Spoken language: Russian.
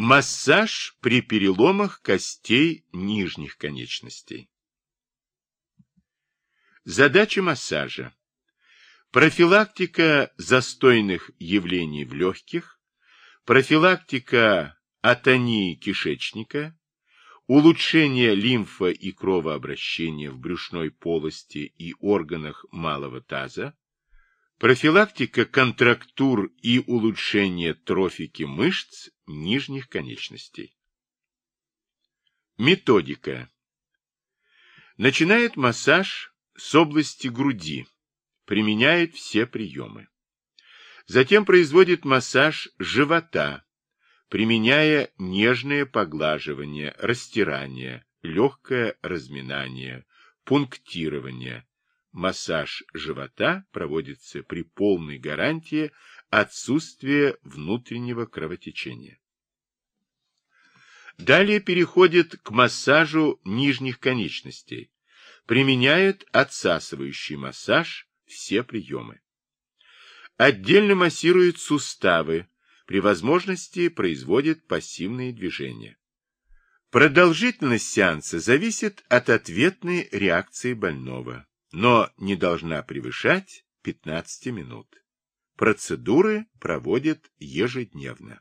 Массаж при переломах костей нижних конечностей. Задача массажа. Профилактика застойных явлений в легких, профилактика атонии кишечника, улучшение лимфа и кровообращения в брюшной полости и органах малого таза, профилактика контрактур и улучшение трофики мышц нижних конечностей. Методика. Начинает массаж с области груди, применяет все приемы. Затем производит массаж живота, применяя нежное поглаживание, растирание, легкое разминание, пунктирование. Массаж живота проводится при полной гарантии отсутствия внутреннего кровотечения. Далее переходит к массажу нижних конечностей. Применяют отсасывающий массаж, все приемы. Отдельно массируют суставы, при возможности производит пассивные движения. Продолжительность сеанса зависит от ответной реакции больного, но не должна превышать 15 минут. Процедуры проводят ежедневно.